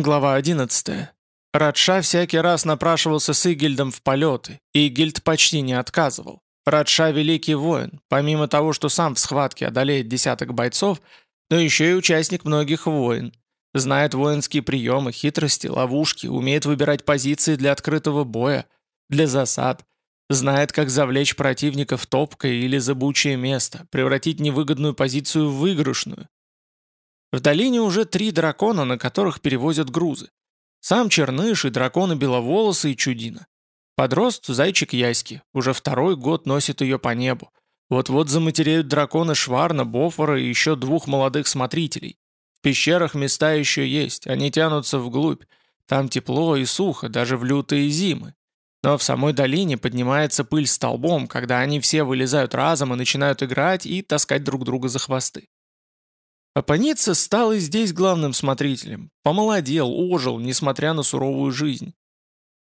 Глава 11. Радша всякий раз напрашивался с Игильдом в полеты, и Игильд почти не отказывал. Радша – великий воин, помимо того, что сам в схватке одолеет десяток бойцов, но еще и участник многих войн. Знает воинские приемы, хитрости, ловушки, умеет выбирать позиции для открытого боя, для засад. Знает, как завлечь противника в топкое или забучее место, превратить невыгодную позицию в выигрышную. В долине уже три дракона, на которых перевозят грузы. Сам Черныш и драконы Беловолосы и Чудина. Подрост зайчик Яськи, уже второй год носит ее по небу. Вот-вот заматереют драконы Шварна, Бофора и еще двух молодых смотрителей. В пещерах места еще есть, они тянутся вглубь. Там тепло и сухо, даже в лютые зимы. Но в самой долине поднимается пыль столбом, когда они все вылезают разом и начинают играть и таскать друг друга за хвосты. Апаница стал и здесь главным смотрителем. Помолодел, ожил, несмотря на суровую жизнь.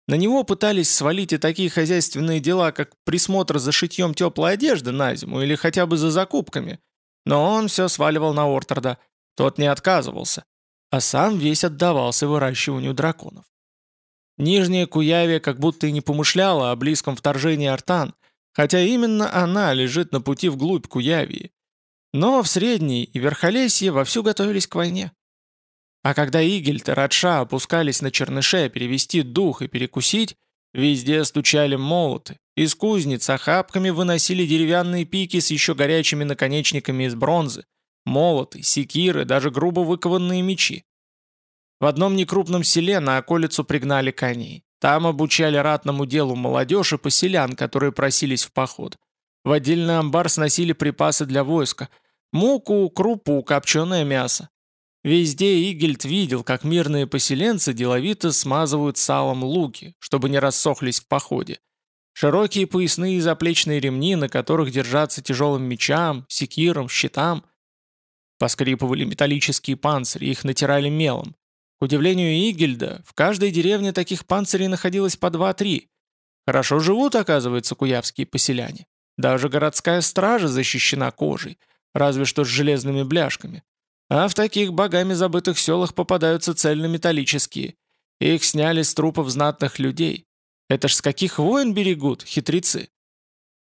На него пытались свалить и такие хозяйственные дела, как присмотр за шитьем теплой одежды на зиму или хотя бы за закупками. Но он все сваливал на Ортарда. Тот не отказывался. А сам весь отдавался выращиванию драконов. Нижняя Куявия как будто и не помышляла о близком вторжении Артан, хотя именно она лежит на пути вглубь Куявии. Но в Средней и Верхолесье вовсю готовились к войне. А когда Игельт и Радша опускались на черныше перевести дух и перекусить, везде стучали молоты, из кузнец охапками выносили деревянные пики с еще горячими наконечниками из бронзы, молоты, секиры, даже грубо выкованные мечи. В одном некрупном селе на околицу пригнали коней. Там обучали ратному делу молодежь и поселян, которые просились в поход. В отдельный амбар сносили припасы для войска – Муку, крупу, копченое мясо. Везде Игельд видел, как мирные поселенцы деловито смазывают салом луки, чтобы не рассохлись в походе. Широкие поясные и заплечные ремни, на которых держаться тяжелым мечам, секирам, щитам. Поскрипывали металлические панцири, их натирали мелом. К удивлению Игельда, в каждой деревне таких панцирей находилось по два-три. Хорошо живут, оказывается, куявские поселяне. Даже городская стража защищена кожей – разве что с железными бляшками. А в таких богами забытых селах попадаются цельнометаллические. Их сняли с трупов знатных людей. Это ж с каких войн берегут, хитрецы?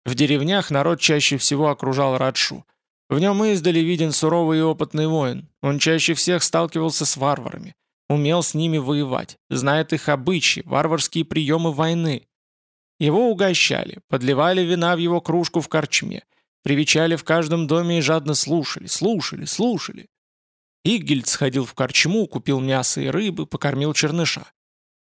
В деревнях народ чаще всего окружал Радшу. В нем издали виден суровый и опытный воин. Он чаще всех сталкивался с варварами. Умел с ними воевать, знает их обычаи, варварские приемы войны. Его угощали, подливали вина в его кружку в корчме – Привечали в каждом доме и жадно слушали, слушали, слушали. Игельд сходил в корчму, купил мясо и рыбы, покормил черныша.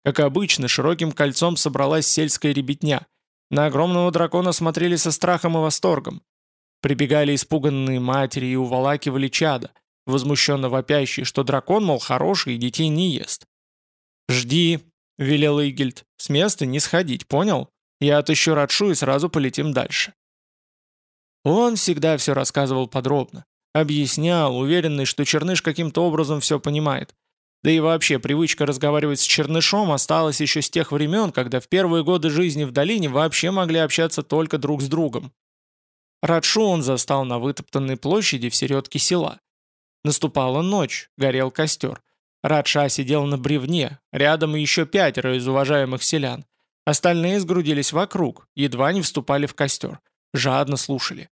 Как обычно, широким кольцом собралась сельская ребятня. На огромного дракона смотрели со страхом и восторгом. Прибегали испуганные матери и уволакивали чада, возмущенно вопящие, что дракон, мол, хороший и детей не ест. «Жди», — велел Игельд, — «с места не сходить, понял? Я отыщу Радшу и сразу полетим дальше». Он всегда все рассказывал подробно. Объяснял, уверенный, что Черныш каким-то образом все понимает. Да и вообще, привычка разговаривать с Чернышом осталась еще с тех времен, когда в первые годы жизни в долине вообще могли общаться только друг с другом. Радшу он застал на вытоптанной площади в середке села. Наступала ночь, горел костер. Радша сидел на бревне, рядом еще пятеро из уважаемых селян. Остальные сгрудились вокруг, едва не вступали в костер жадно слушали.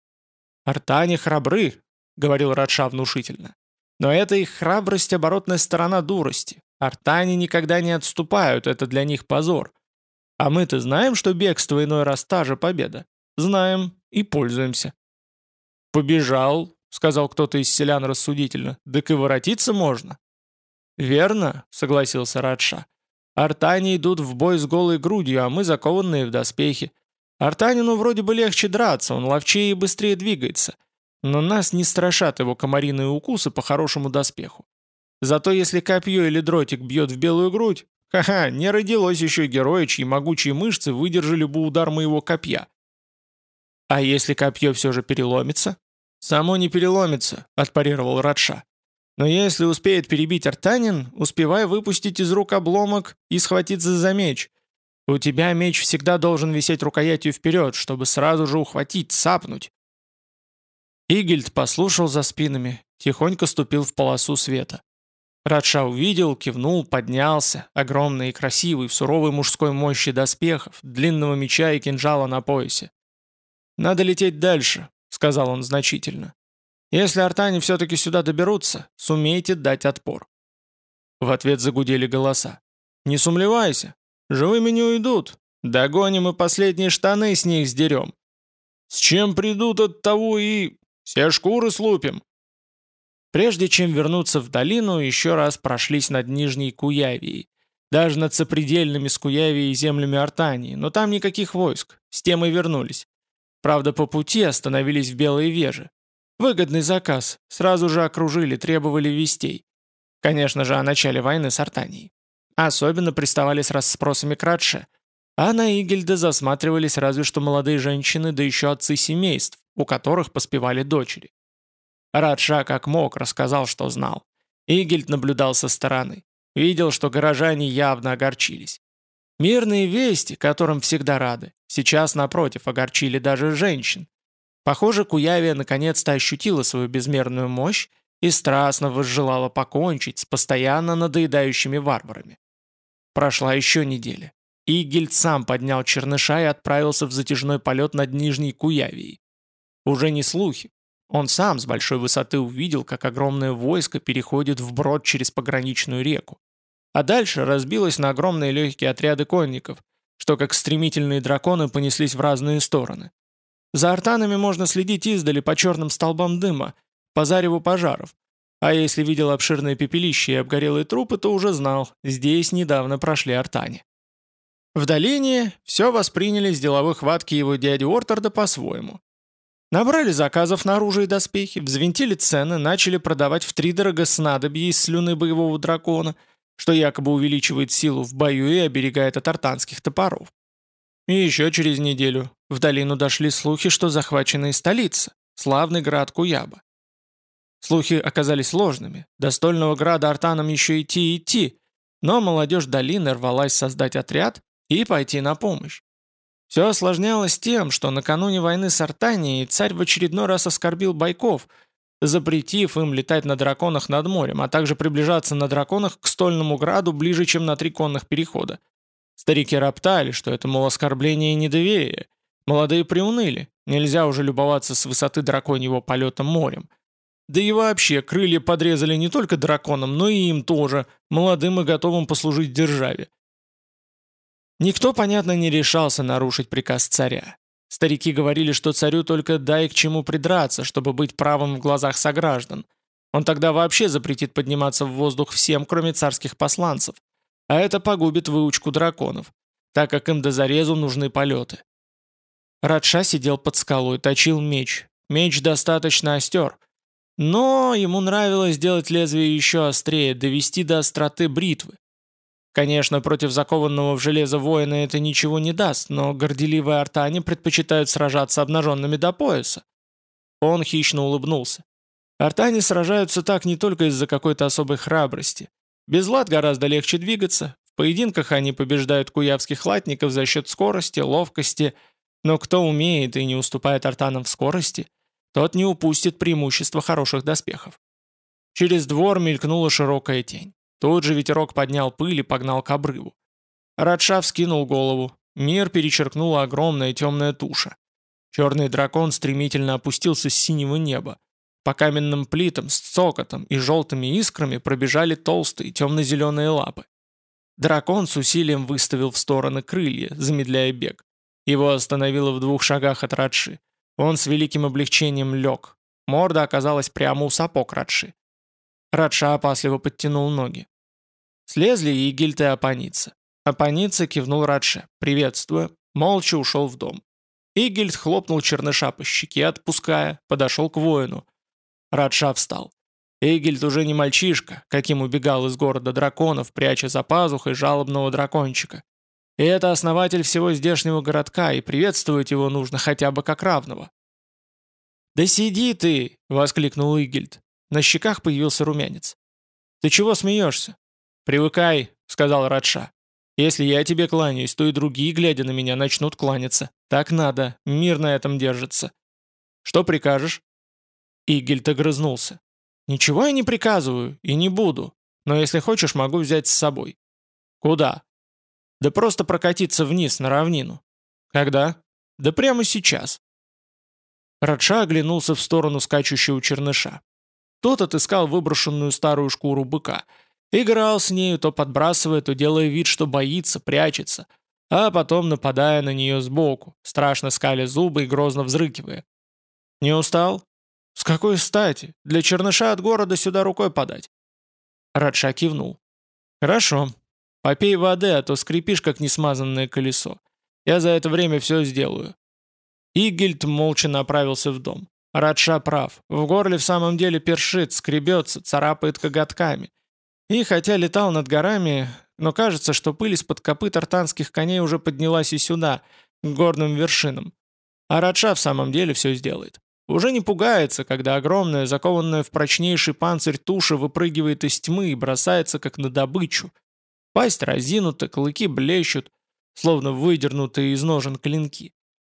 «Артане храбры», — говорил Радша внушительно. «Но это их храбрость — оборотная сторона дурости. Артане никогда не отступают, это для них позор. А мы-то знаем, что бегство иной раз та же победа. Знаем и пользуемся». «Побежал», — сказал кто-то из селян рассудительно, — «так и воротиться можно». «Верно», — согласился Радша. «Артане идут в бой с голой грудью, а мы закованные в доспехи. Артанину вроде бы легче драться, он ловчее и быстрее двигается. Но нас не страшат его комариные укусы по хорошему доспеху. Зато если копье или дротик бьет в белую грудь, ха-ха, не родилось еще героя, чьи могучие мышцы выдержали бы удар моего копья. А если копье все же переломится? Само не переломится, отпарировал Радша. Но если успеет перебить Артанин, успевай выпустить из рук обломок и схватиться за меч – у тебя меч всегда должен висеть рукоятью вперед, чтобы сразу же ухватить, сапнуть. Игельд послушал за спинами, тихонько ступил в полосу света. Радша увидел, кивнул, поднялся, огромный и красивый, в суровой мужской мощи доспехов, длинного меча и кинжала на поясе. «Надо лететь дальше», — сказал он значительно. «Если артане все-таки сюда доберутся, сумейте дать отпор». В ответ загудели голоса. «Не сумлевайся, живыми не уйдут. Догоним и последние штаны с них сдерем. С чем придут от того и... все шкуры слупим». Прежде чем вернуться в долину, еще раз прошлись над Нижней Куявией, даже над сопредельными с Куявией землями Артании, но там никаких войск, с тем и вернулись. Правда, по пути остановились в Белой Веже. Выгодный заказ, сразу же окружили, требовали вестей. Конечно же, о начале войны с Артанией. Особенно приставали с расспросами Кратше, а на Игельда засматривались разве что молодые женщины, да еще отцы семейств, у которых поспевали дочери. Радша как мог рассказал, что знал. Игельд наблюдал со стороны. Видел, что горожане явно огорчились. Мирные вести, которым всегда рады, сейчас, напротив, огорчили даже женщин. Похоже, Куявия наконец-то ощутила свою безмерную мощь и страстно возжелала покончить с постоянно надоедающими варварами. Прошла еще неделя. Игельд сам поднял черныша и отправился в затяжной полет над Нижней Куявией. Уже не слухи, он сам с большой высоты увидел, как огромное войско переходит вброд через пограничную реку. А дальше разбилось на огромные легкие отряды конников, что как стремительные драконы понеслись в разные стороны. За артанами можно следить издали по черным столбам дыма, по зареву пожаров. А если видел обширное пепелище и обгорелые трупы, то уже знал, здесь недавно прошли артане. В долине все восприняли с деловой хватки его дяди Ортарда по-своему. Набрали заказов на оружие и доспехи, взвинтили цены, начали продавать втридорого снадобье из слюны боевого дракона, что якобы увеличивает силу в бою и оберегает от артанских топоров. И еще через неделю в долину дошли слухи, что захвачена и столица, славный град Куяба. Слухи оказались ложными, до стольного града артанам еще идти и идти, но молодежь долины рвалась создать отряд и пойти на помощь. Все осложнялось тем, что накануне войны с Артанией царь в очередной раз оскорбил бойков, запретив им летать на драконах над морем, а также приближаться на драконах к Стольному Граду ближе, чем на три конных перехода. Старики роптали, что это, мол, оскорбление и недоверие. Молодые приуныли, нельзя уже любоваться с высоты драконьего полета морем. Да и вообще, крылья подрезали не только драконам, но и им тоже, молодым и готовым послужить державе. Никто, понятно, не решался нарушить приказ царя. Старики говорили, что царю только дай к чему придраться, чтобы быть правым в глазах сограждан. Он тогда вообще запретит подниматься в воздух всем, кроме царских посланцев. А это погубит выучку драконов, так как им до зарезу нужны полеты. Радша сидел под скалой, точил меч. Меч достаточно остер. Но ему нравилось сделать лезвие еще острее, довести до остроты бритвы. Конечно, против закованного в железо воина это ничего не даст, но горделивые артане предпочитают сражаться обнаженными до пояса. Он хищно улыбнулся. Артане сражаются так не только из-за какой-то особой храбрости. Без лад гораздо легче двигаться. В поединках они побеждают куявских латников за счет скорости, ловкости. Но кто умеет и не уступает артанам в скорости, тот не упустит преимущества хороших доспехов. Через двор мелькнула широкая тень. Тут же ветерок поднял пыль и погнал к обрыву. Радша вскинул голову. Мир перечеркнула огромная темная туша. Черный дракон стремительно опустился с синего неба. По каменным плитам с цокотом и желтыми искрами пробежали толстые темно-зеленые лапы. Дракон с усилием выставил в стороны крылья, замедляя бег. Его остановило в двух шагах от Радши. Он с великим облегчением лег. Морда оказалась прямо у сапог Радши. Радша опасливо подтянул ноги. Слезли и Игильд и Апаница. Апаница кивнул Радше, приветствуя, молча ушел в дом. Игильд хлопнул черныша по щеке, отпуская, подошел к воину. Радша встал. Игильд уже не мальчишка, каким убегал из города драконов, пряча за пазухой жалобного дракончика. И это основатель всего здешнего городка, и приветствовать его нужно хотя бы как равного. «Да сиди ты!» — воскликнул Игильд. На щеках появился румянец. «Ты чего смеешься? «Привыкай», — сказал Радша. «Если я тебе кланяюсь, то и другие, глядя на меня, начнут кланяться. Так надо, мир на этом держится». «Что прикажешь?» Игельт огрызнулся. «Ничего я не приказываю и не буду. но если хочешь, могу взять с собой». «Куда?» «Да просто прокатиться вниз, на равнину». «Когда?» «Да прямо сейчас». Радша оглянулся в сторону скачущего черныша. Тот отыскал выброшенную старую шкуру быка. Играл с нею, то подбрасывая, то делая вид, что боится, прячется, а потом нападая на нее сбоку, страшно скаля зубы и грозно взрыкивая. «Не устал?» «С какой стати? Для черныша от города сюда рукой подать». Радша кивнул. «Хорошо. Попей воды, а то скрипишь, как несмазанное колесо. Я за это время все сделаю». Игельд молча направился в дом. Радша прав. В горле в самом деле першит, скребется, царапает коготками. И хотя летал над горами, но кажется, что пыль из-под копыт артанских коней уже поднялась и сюда, к горным вершинам. А Радша в самом деле все сделает. Уже не пугается, когда огромная, закованная в прочнейший панцирь туша выпрыгивает из тьмы и бросается, как на добычу. Пасть разинута, клыки блещут, словно выдернутые из ножен клинки.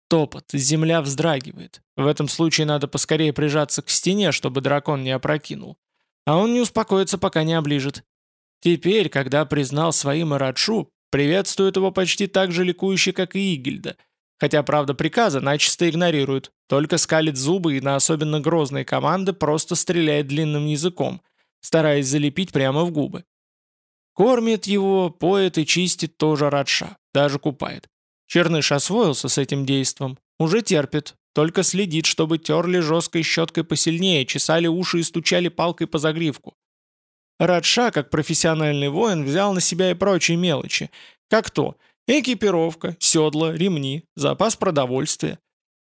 Топот, земля вздрагивает. В этом случае надо поскорее прижаться к стене, чтобы дракон не опрокинул. А он не успокоится, пока не оближет. Теперь, когда признал своим Ирадшу, приветствует его почти так же ликующе, как и Игельда – Хотя, правда, приказы начисто игнорирует, только скалит зубы и на особенно грозные команды просто стреляет длинным языком, стараясь залепить прямо в губы. Кормит его, поет и чистит тоже Радша, даже купает. Черныш освоился с этим действом, уже терпит, только следит, чтобы терли жесткой щеткой посильнее, чесали уши и стучали палкой по загривку. Радша, как профессиональный воин, взял на себя и прочие мелочи, как то – Экипировка, седла, ремни, запас продовольствия.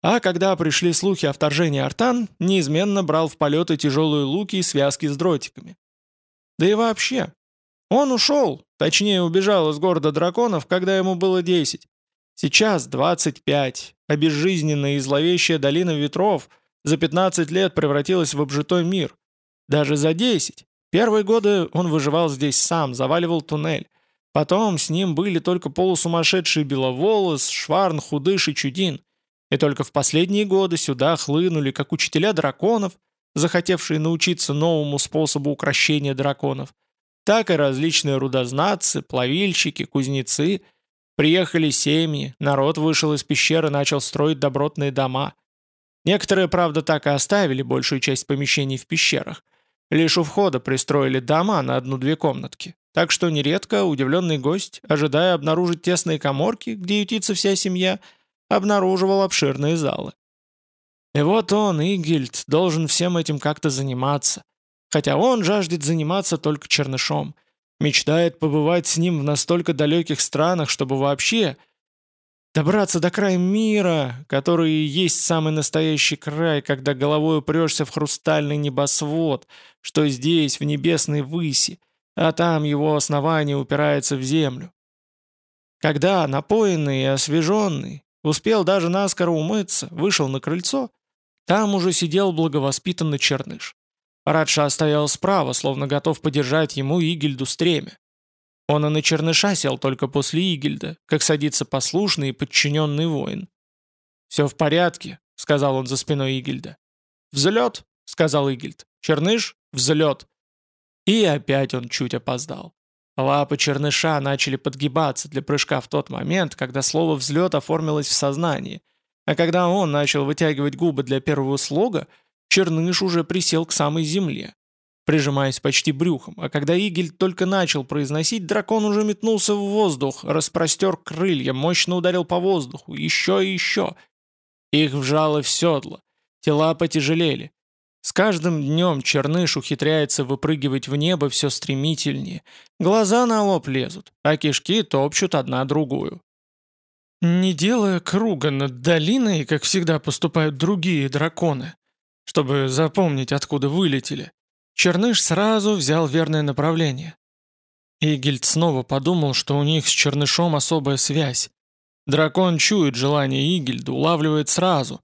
А когда пришли слухи о вторжении Артан, неизменно брал в полеты тяжелые луки и связки с дротиками. Да и вообще. Он ушел, точнее убежал из города драконов, когда ему было 10. Сейчас 25, а безжизненная и зловещая долина ветров за 15 лет превратилась в обжитой мир. Даже за 10. Первые годы он выживал здесь сам, заваливал туннель. Потом с ним были только полусумасшедший Беловолос, Шварн, Худыш и Чудин. И только в последние годы сюда хлынули как учителя драконов, захотевшие научиться новому способу укрощения драконов, так и различные рудознатцы, плавильщики, кузнецы. Приехали семьи, народ вышел из пещеры начал строить добротные дома. Некоторые, правда, так и оставили большую часть помещений в пещерах. Лишь у входа пристроили дома на одну-две комнатки. Так что нередко удивленный гость, ожидая обнаружить тесные коморки, где ютится вся семья, обнаруживал обширные залы. И вот он, Игильд, должен всем этим как-то заниматься. Хотя он жаждет заниматься только чернышом. Мечтает побывать с ним в настолько далеких странах, чтобы вообще добраться до края мира, который и есть самый настоящий край, когда головой упрешься в хрустальный небосвод, что здесь, в небесной выси, а там его основание упирается в землю. Когда, напоенный и освеженный, успел даже наскоро умыться, вышел на крыльцо, там уже сидел благовоспитанный черныш. Радша стоял справа, словно готов подержать ему Игельду стремя. Он и на черныша сел только после Игельда, как садится послушный и подчиненный воин. «Все в порядке», — сказал он за спиной Игельда. «Взлет», — сказал Игельд. «Черныш, взлет». И опять он чуть опоздал. Лапы черныша начали подгибаться для прыжка в тот момент, когда слово «взлет» оформилось в сознании. А когда он начал вытягивать губы для первого слога, черныш уже присел к самой земле, прижимаясь почти брюхом, а когда Игель только начал произносить, дракон уже метнулся в воздух, распростер крылья, мощно ударил по воздуху, еще и еще. Их вжало в седло, тела потяжелели, с каждым днем Черныш ухитряется выпрыгивать в небо все стремительнее. Глаза на лоб лезут, а кишки топчут одна другую. Не делая круга над долиной, как всегда поступают другие драконы, чтобы запомнить, откуда вылетели, Черныш сразу взял верное направление. Игельд снова подумал, что у них с Чернышом особая связь. Дракон чует желание Игельда, улавливает сразу,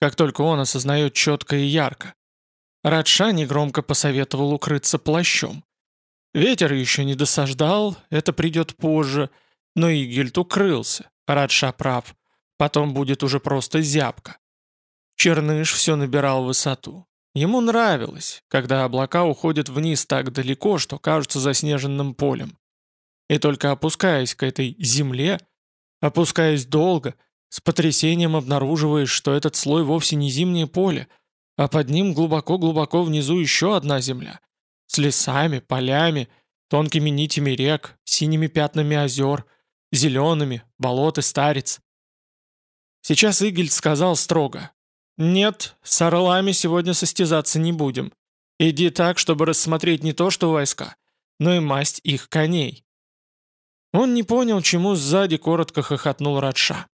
как только он осознает четко и ярко. Радша негромко посоветовал укрыться плащом. Ветер еще не досаждал, это придет позже, но Игельд укрылся, Радша прав, потом будет уже просто зябко. Черныш все набирал высоту. Ему нравилось, когда облака уходят вниз так далеко, что кажутся заснеженным полем. И только опускаясь к этой земле, опускаясь долго, с потрясением обнаруживаешь, что этот слой вовсе не зимнее поле, а под ним глубоко-глубоко внизу еще одна земля. С лесами, полями, тонкими нитями рек, синими пятнами озер, зелеными, болот и старец. Сейчас Игельд сказал строго, «Нет, с орлами сегодня состязаться не будем. Иди так, чтобы рассмотреть не то что войска, но и масть их коней». Он не понял, чему сзади коротко хохотнул Радша.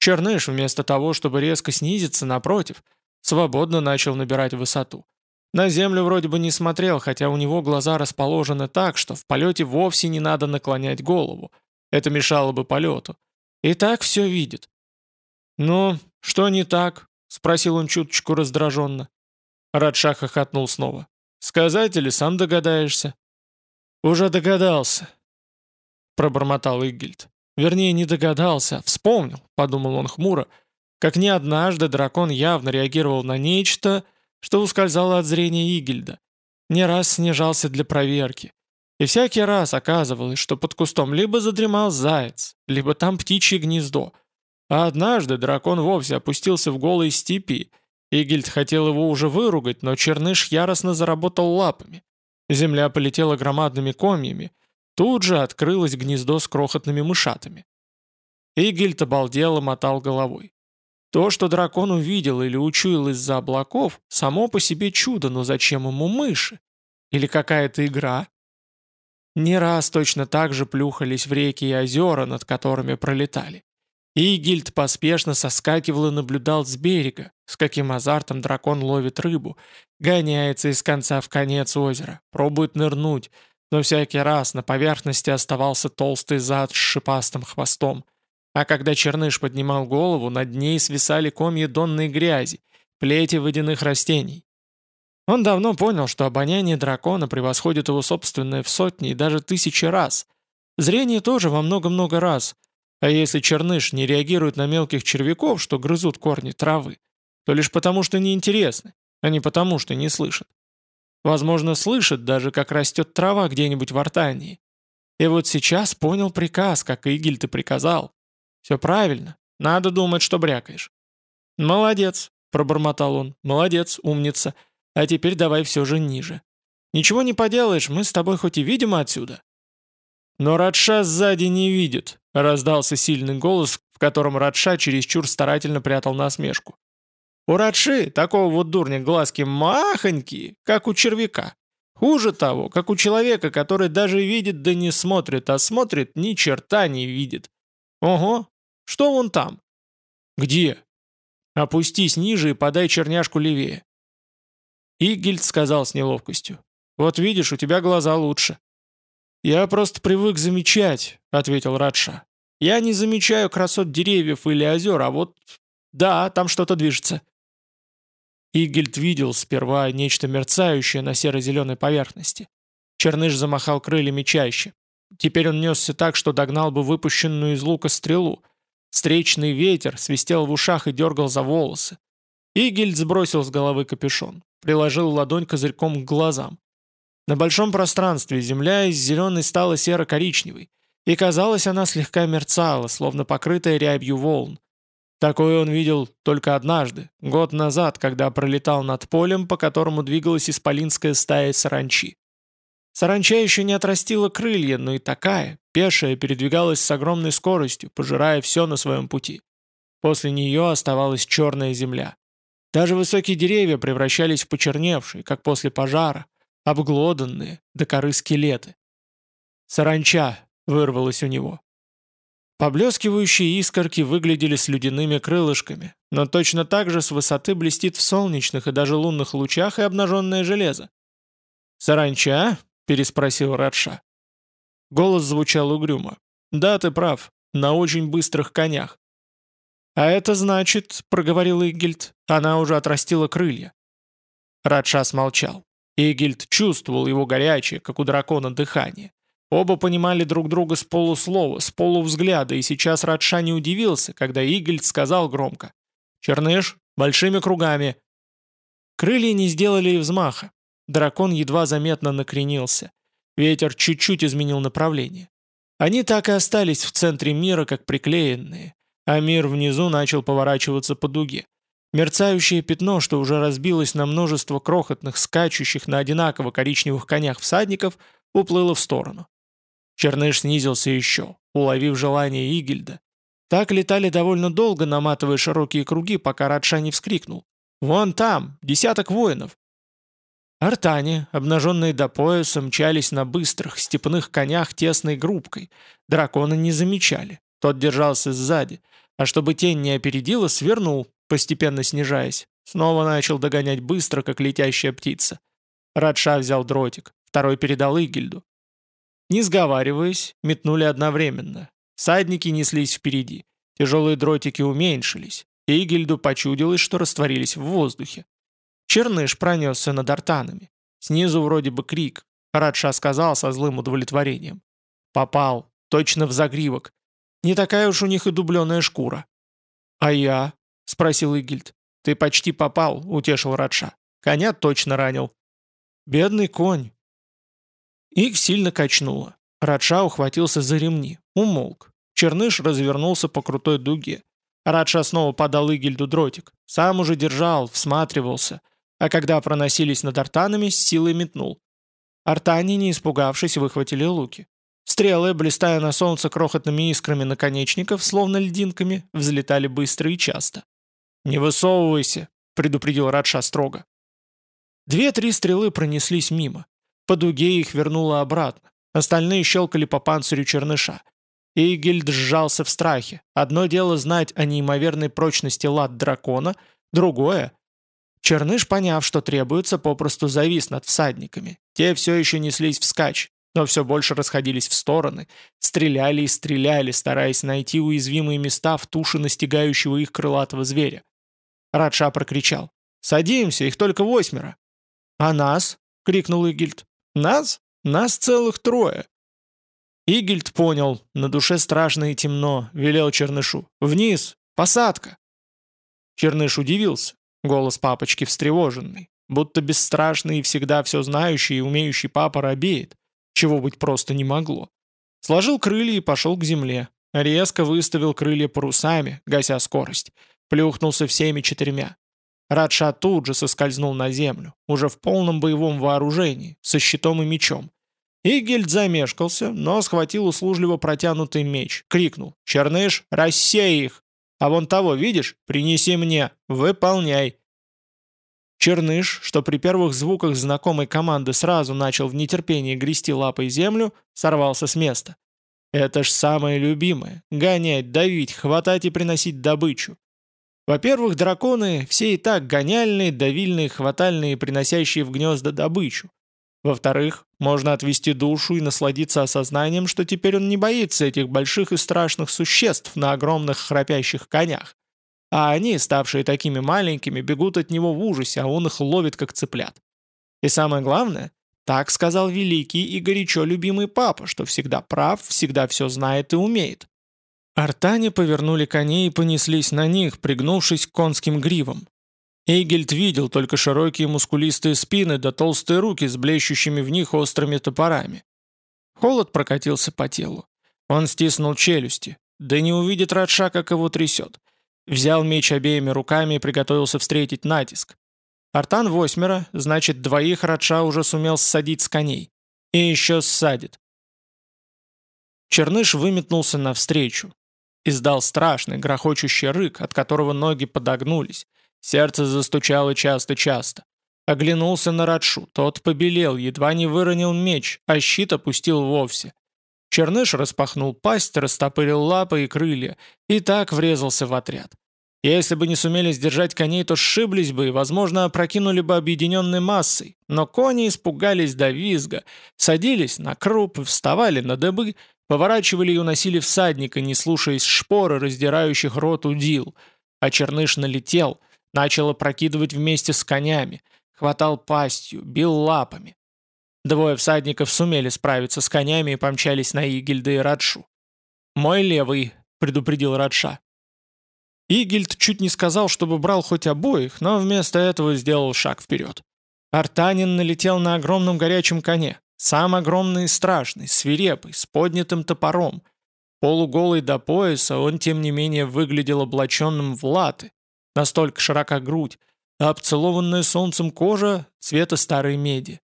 Черныш, вместо того, чтобы резко снизиться, напротив, свободно начал набирать высоту. На землю вроде бы не смотрел, хотя у него глаза расположены так, что в полете вовсе не надо наклонять голову. Это мешало бы полету. И так все видит. «Ну, что не так?» — спросил он чуточку раздраженно. Радша хохотнул снова. «Сказать или сам догадаешься?» «Уже догадался», — пробормотал Игельд. Вернее, не догадался, а вспомнил, подумал он хмуро, как не однажды дракон явно реагировал на нечто, что ускользало от зрения Игельда. Не раз снижался для проверки. И всякий раз оказывалось, что под кустом либо задремал заяц, либо там птичье гнездо, а однажды дракон вовсе опустился в голой степи. Игельд хотел его уже выругать, но черныш яростно заработал лапами. Земля полетела громадными комьями. Тут же открылось гнездо с крохотными мышатами. Игельд обалдело мотал головой. То, что дракон увидел или учуял из-за облаков, само по себе чудо, но зачем ему мыши? Или какая-то игра? Не раз точно так же плюхались в реки и озера, над которыми пролетали. Игильд поспешно соскакивал и наблюдал с берега, с каким азартом дракон ловит рыбу, гоняется из конца в конец озера, пробует нырнуть, но всякий раз на поверхности оставался толстый зад с шипастым хвостом. А когда черныш поднимал голову, над ней свисали комья донной грязи, плети водяных растений. Он давно понял, что обоняние дракона превосходит его собственное в сотни и даже тысячи раз. Зрение тоже во много-много раз — а если черныш не реагирует на мелких червяков, что грызут корни травы, то лишь потому, что неинтересны, а не потому, что не слышат. Возможно, слышит даже, как растет трава где-нибудь в Артании. И вот сейчас понял приказ, как Игель ты приказал. Все правильно, надо думать, что брякаешь. «Молодец», — пробормотал он, — «молодец, умница. А теперь давай все же ниже. Ничего не поделаешь, мы с тобой хоть и видим отсюда, «Но Радша сзади не видит», — раздался сильный голос, в котором Радша чересчур старательно прятал насмешку. «У Радши такого вот дурня глазки махонькие, как у червяка. Хуже того, как у человека, который даже видит да не смотрит, а смотрит ни черта не видит. Ого, что вон там?» «Где?» «Опустись ниже и подай черняшку левее». Игельд сказал с неловкостью. «Вот видишь, у тебя глаза лучше». «Я просто привык замечать», — ответил Радша. «Я не замечаю красот деревьев или озер, а вот... Да, там что-то движется». Игельд видел сперва нечто мерцающее на серо-зеленой поверхности. Черныш замахал крыльями чаще. Теперь он несся так, что догнал бы выпущенную из лука стрелу. Встречный ветер свистел в ушах и дергал за волосы. Игельд сбросил с головы капюшон, приложил ладонь козырьком к глазам. На большом пространстве земля из зеленой стала серо-коричневой, и казалось, она слегка мерцала, словно покрытая рябью волн. Такое он видел только однажды, год назад, когда пролетал над полем, по которому двигалась исполинская стая саранчи. Саранча еще не отрастила крылья, но и такая, пешая, передвигалась с огромной скоростью, пожирая все на своем пути. После нее оставалась черная земля. Даже высокие деревья превращались в почерневшие, как после пожара, обглоданные, до коры скелеты. «Саранча!» — вырвалось у него. Поблескивающие искорки выглядели с слюдяными крылышками, но точно так же с высоты блестит в солнечных и даже лунных лучах и обнаженное железо. «Саранча?» — переспросил Радша. Голос звучал угрюмо. «Да, ты прав, на очень быстрых конях». «А это значит, — проговорил Игельд, — она уже отрастила крылья». Радша смолчал. Игельд чувствовал его горячее, как у дракона, дыхание. Оба понимали друг друга с полуслова, с полувзгляда, и сейчас Радша не удивился, когда Игельд сказал громко «Черныш, большими кругами!» Крылья не сделали и взмаха. Дракон едва заметно накренился. Ветер чуть-чуть изменил направление. Они так и остались в центре мира, как приклеенные, а мир внизу начал поворачиваться по дуге. Мерцающее пятно, что уже разбилось на множество крохотных, скачущих на одинаково коричневых конях всадников, уплыло в сторону. Черныш снизился еще, уловив желание Игельда. Так летали довольно долго, наматывая широкие круги, пока Радша не вскрикнул. «Вон там! Десяток воинов! Артане, обнаженные до пояса, мчались на быстрых, степных конях тесной группкой. Дракона не замечали. Тот держался сзади. А чтобы тень не опередила, свернул, постепенно снижаясь. Снова начал догонять быстро, как летящая птица. Радша взял дротик, второй передал Игельду. Не сговариваясь, метнули одновременно. Садники неслись впереди. Тяжелые дротики уменьшились. Игельду почудилось, что растворились в воздухе. Черныш пронесся над артанами. Снизу вроде бы крик. Радша сказал со злым удовлетворением. «Попал. Точно в загривок. Не такая уж у них и дубленая шкура». «А я?» — спросил Игильд. «Ты почти попал», — утешил Радша. «Коня точно ранил». «Бедный конь». Их сильно качнуло. Радша ухватился за ремни. Умолк. Черныш развернулся по крутой дуге. Радша снова подал Игильду дротик. Сам уже держал, всматривался а когда проносились над артанами, с силой метнул. Артане, не испугавшись, выхватили луки. Стрелы, блистая на солнце крохотными искрами наконечников, словно льдинками, взлетали быстро и часто. «Не высовывайся», — предупредил Радша строго. Две-три стрелы пронеслись мимо. По дуге их вернуло обратно. Остальные щелкали по панцирю черныша. Игельд сжался в страхе. Одно дело знать о неимоверной прочности лад дракона, другое Черныш, поняв, что требуется, попросту завис над всадниками. Те все еще неслись вскачь, но все больше расходились в стороны, стреляли и стреляли, стараясь найти уязвимые места в туше настигающего их крылатого зверя. Радша прокричал. «Садимся, их только восьмеро!» «А нас?» — крикнул Игильд. «Нас? Нас целых трое!» Игильд понял, на душе страшно и темно, велел Чернышу. «Вниз! Посадка!» Черныш удивился. Голос папочки встревоженный, будто бесстрашный и всегда все знающий и умеющий папа робеет, чего быть просто не могло. Сложил крылья и пошел к земле. Резко выставил крылья парусами, гася скорость. Плюхнулся всеми четырьмя. Радша тут же соскользнул на землю, уже в полном боевом вооружении, со щитом и мечом. Игельд замешкался, но схватил услужливо протянутый меч, крикнул «Черныш, рассей их!» А вон того, видишь? Принеси мне. Выполняй. Черныш, что при первых звуках знакомой команды сразу начал в нетерпении грести лапой землю, сорвался с места. Это ж самое любимое — гонять, давить, хватать и приносить добычу. Во-первых, драконы все и так гоняльные, давильные, хватальные, приносящие в гнезда добычу. Во-вторых, можно отвести душу и насладиться осознанием, что теперь он не боится этих больших и страшных существ на огромных храпящих конях. А они, ставшие такими маленькими, бегут от него в ужасе, а он их ловит как цыплят. И самое главное, так сказал великий и горячо любимый папа, что всегда прав, всегда все знает и умеет. Артане повернули коней и понеслись на них, пригнувшись конским гривам. Эйгельд видел только широкие мускулистые спины да толстые руки с блещущими в них острыми топорами. Холод прокатился по телу. Он стиснул челюсти. Да не увидит Радша, как его трясет. Взял меч обеими руками и приготовился встретить натиск. Артан восьмеро, значит, двоих Радша уже сумел ссадить с коней. И еще ссадит. Черныш выметнулся навстречу. Издал страшный, грохочущий рык, от которого ноги подогнулись, Сердце застучало часто-часто. Оглянулся на Радшу, тот побелел, едва не выронил меч, а щит опустил вовсе. Черныш распахнул пасть, растопырил лапы и крылья, и так врезался в отряд. Если бы не сумели сдержать коней, то сшиблись бы и, возможно, опрокинули бы объединенной массой. Но кони испугались до визга, садились на круп, вставали на дыбы, поворачивали и уносили всадника, не слушаясь шпоры, раздирающих рот удил. А Черныш налетел — Начал опрокидывать вместе с конями, хватал пастью, бил лапами. Двое всадников сумели справиться с конями и помчались на Игельда и Радшу. «Мой левый», — предупредил Радша. Игельд чуть не сказал, чтобы брал хоть обоих, но вместо этого сделал шаг вперед. Артанин налетел на огромном горячем коне, сам огромный и страшный, свирепый, с поднятым топором. Полуголый до пояса, он тем не менее выглядел облаченным в латы, настолько широка грудь, а обцелованная солнцем кожа цвета старой меди.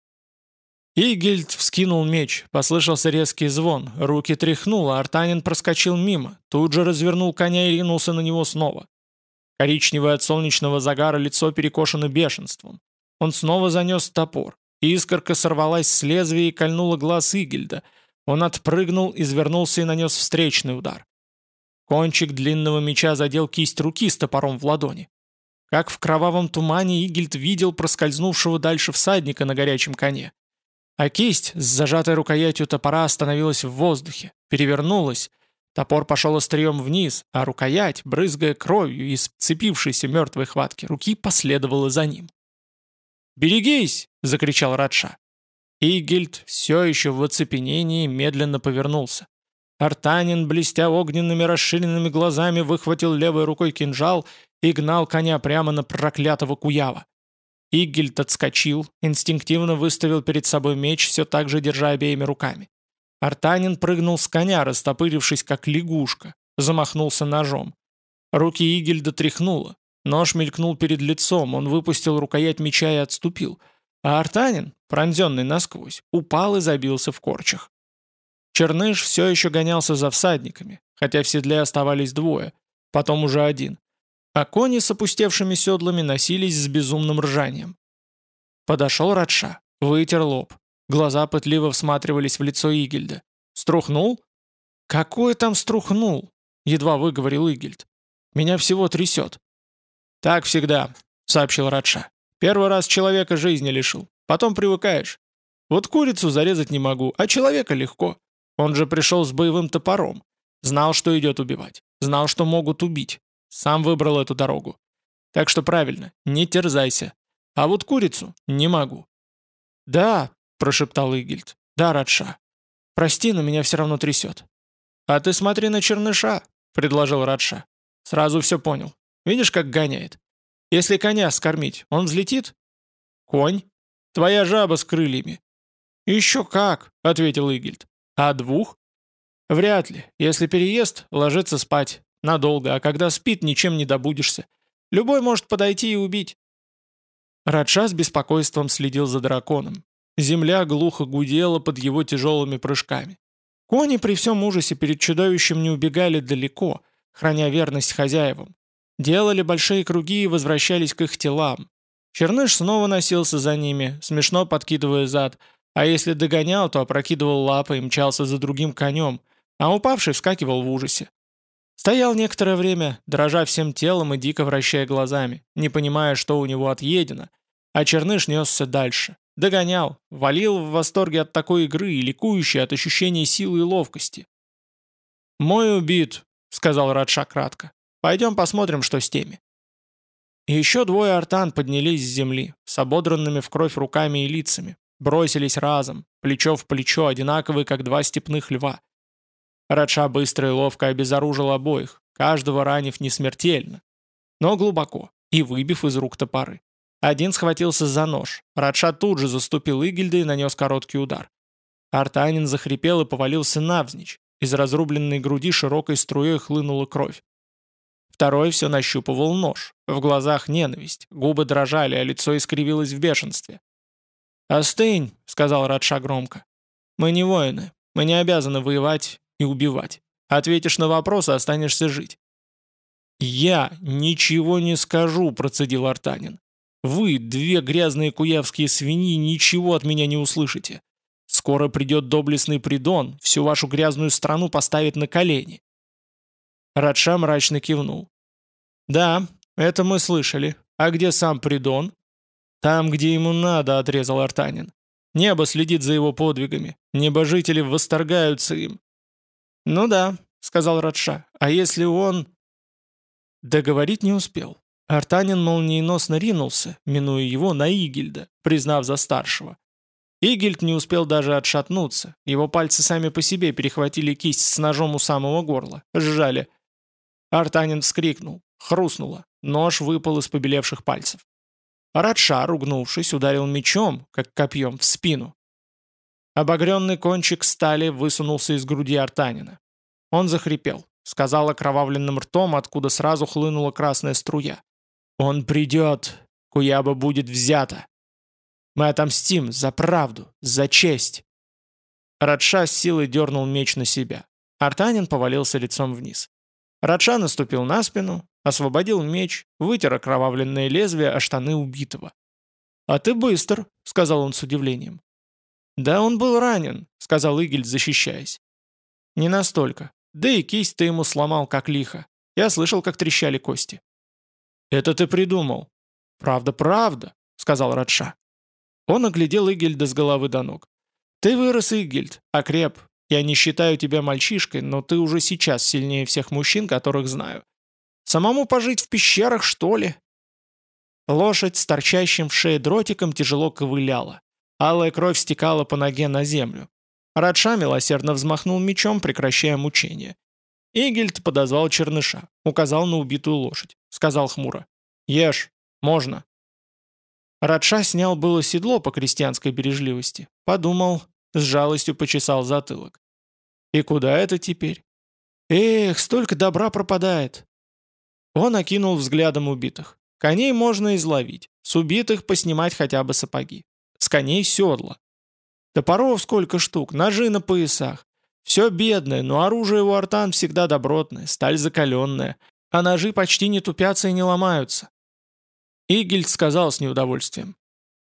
Игельд вскинул меч, послышался резкий звон, руки тряхнуло, Артанин проскочил мимо, тут же развернул коня и ринулся на него снова. Коричневое от солнечного загара лицо перекошено бешенством. Он снова занес топор. Искорка сорвалась с лезвия и кольнула глаз Игельда. Он отпрыгнул, извернулся и нанес встречный удар. Кончик длинного меча задел кисть руки с топором в ладони. Как в кровавом тумане Игельд видел проскользнувшего дальше всадника на горячем коне. А кисть с зажатой рукоятью топора остановилась в воздухе, перевернулась, топор пошел острием вниз, а рукоять, брызгая кровью из цепившейся мертвой хватки руки, последовала за ним. «Берегись!» — закричал Радша. Игельд все еще в оцепенении медленно повернулся. Артанин, блестя огненными расширенными глазами, выхватил левой рукой кинжал и гнал коня прямо на проклятого Куява. Игельд отскочил, инстинктивно выставил перед собой меч, все так же держа обеими руками. Артанин прыгнул с коня, растопырившись как лягушка, замахнулся ножом. Руки Игельда тряхнуло. Нож мелькнул перед лицом, он выпустил рукоять меча и отступил. А Артанин, пронзенный насквозь, упал и забился в корчах. Черныш все еще гонялся за всадниками, хотя в седле оставались двое, потом уже один а кони с опустевшими седлами носились с безумным ржанием. Подошел Радша, вытер лоб. Глаза пытливо всматривались в лицо Игельда. «Струхнул?» «Какой там струхнул?» — едва выговорил Игельд. «Меня всего трясет». «Так всегда», — сообщил Радша. «Первый раз человека жизни лишил. Потом привыкаешь. Вот курицу зарезать не могу, а человека легко. Он же пришел с боевым топором. Знал, что идет убивать. Знал, что могут убить. Сам выбрал эту дорогу. Так что правильно, не терзайся. А вот курицу не могу». «Да», — прошептал Игельд. «Да, Радша. Прости, но меня все равно трясет». «А ты смотри на черныша», — предложил Радша. «Сразу все понял. Видишь, как гоняет? Если коня скормить, он взлетит?» «Конь? Твоя жаба с крыльями». «Еще как», — ответил Игельд. «А двух?» «Вряд ли. Если переезд, ложится спать. Надолго, а когда спит, ничем не добудешься. Любой может подойти и убить. Радша с беспокойством следил за драконом. Земля глухо гудела под его тяжелыми прыжками. Кони при всем ужасе перед чудовищем не убегали далеко, храня верность хозяевам. Делали большие круги и возвращались к их телам. Черныш снова носился за ними, смешно подкидывая зад, а если догонял, то опрокидывал лапы и мчался за другим конем, а упавший вскакивал в ужасе. Стоял некоторое время, дрожа всем телом и дико вращая глазами, не понимая, что у него отъедено, а Черныш несся дальше. Догонял, валил в восторге от такой игры и ликующий от ощущения силы и ловкости. «Мой убит», — сказал Радша кратко. «Пойдем посмотрим, что с теми». Еще двое артан поднялись с земли, с ободранными в кровь руками и лицами, бросились разом, плечо в плечо, одинаковые, как два степных льва. Радша быстро и ловко обезоружил обоих, каждого ранив не смертельно, но глубоко, и выбив из рук топоры. Один схватился за нож. Радша тут же заступил Игельда и нанес короткий удар. Артанин захрипел и повалился навзничь. Из разрубленной груди широкой струей хлынула кровь. Второй все нащупывал нож. В глазах ненависть, губы дрожали, а лицо искривилось в бешенстве. «Остынь», — сказал Радша громко. «Мы не воины. Мы не обязаны воевать и убивать. Ответишь на вопрос, и останешься жить». «Я ничего не скажу», — процедил Артанин. «Вы, две грязные куявские свиньи, ничего от меня не услышите. Скоро придет доблестный Придон, всю вашу грязную страну поставит на колени». Радша мрачно кивнул. «Да, это мы слышали. А где сам Придон?» «Там, где ему надо», — отрезал Артанин. «Небо следит за его подвигами. Небожители восторгаются им. «Ну да», — сказал Радша, — «а если он...» Договорить не успел. Артанин молниеносно ринулся, минуя его, на Игельда, признав за старшего. Игельд не успел даже отшатнуться, его пальцы сами по себе перехватили кисть с ножом у самого горла, сжали. Артанин вскрикнул, Хрустнуло. Нож выпал из побелевших пальцев. Радша, ругнувшись, ударил мечом, как копьем, в спину. Обогренный кончик стали высунулся из груди Артанина. Он захрипел, сказал окровавленным ртом, откуда сразу хлынула красная струя. «Он придет! Куяба будет взята! Мы отомстим за правду, за честь!» Радша с силой дернул меч на себя. Артанин повалился лицом вниз. Радша наступил на спину, освободил меч, вытер окровавленное лезвие о штаны убитого. «А ты быстр», — сказал он с удивлением. «Да он был ранен», — сказал Игельд, защищаясь. «Не настолько. Да и кисть ты ему сломал, как лихо. Я слышал, как трещали кости». «Это ты придумал». «Правда, правда», — сказал Радша. Он оглядел Игельда с головы до ног. «Ты вырос, Игельд, окреп. Я не считаю тебя мальчишкой, но ты уже сейчас сильнее всех мужчин, которых знаю. Самому пожить в пещерах, что ли?» Лошадь с торчащим в шее дротиком тяжело ковыляла. Алая кровь стекала по ноге на землю. Радша милосердно взмахнул мечом, прекращая мучение. Игельд подозвал черныша, указал на убитую лошадь. Сказал хмуро. «Ешь, можно». Радша снял было седло по крестьянской бережливости. Подумал, с жалостью почесал затылок. «И куда это теперь? Эх, столько добра пропадает!» Он окинул взглядом убитых. Коней можно изловить, с убитых поснимать хотя бы сапоги. С коней седла. Топоров сколько штук, ножи на поясах. Все бедное, но оружие у артан всегда добротное, сталь закаленная, а ножи почти не тупятся и не ломаются. Игельд сказал с неудовольствием.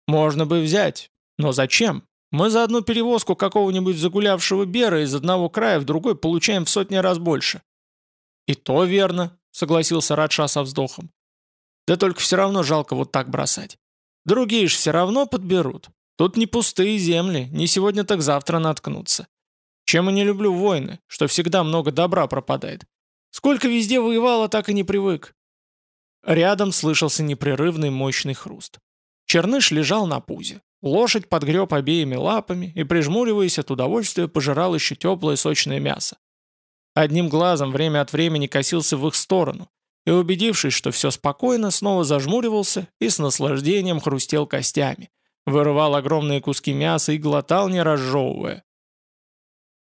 «Можно бы взять, но зачем? Мы за одну перевозку какого-нибудь загулявшего бера из одного края в другой получаем в сотни раз больше». «И то верно», — согласился Радша со вздохом. «Да только все равно жалко вот так бросать. Другие ж все равно подберут. Тут не пустые земли, не сегодня так завтра наткнутся. Чем и не люблю войны, что всегда много добра пропадает. Сколько везде воевало, так и не привык. Рядом слышался непрерывный мощный хруст. Черныш лежал на пузе. Лошадь подгреб обеими лапами и, прижмуриваясь от удовольствия, пожирал еще теплое сочное мясо. Одним глазом время от времени косился в их сторону, и, убедившись, что все спокойно, снова зажмуривался и с наслаждением хрустел костями, вырывал огромные куски мяса и глотал, не разжевывая.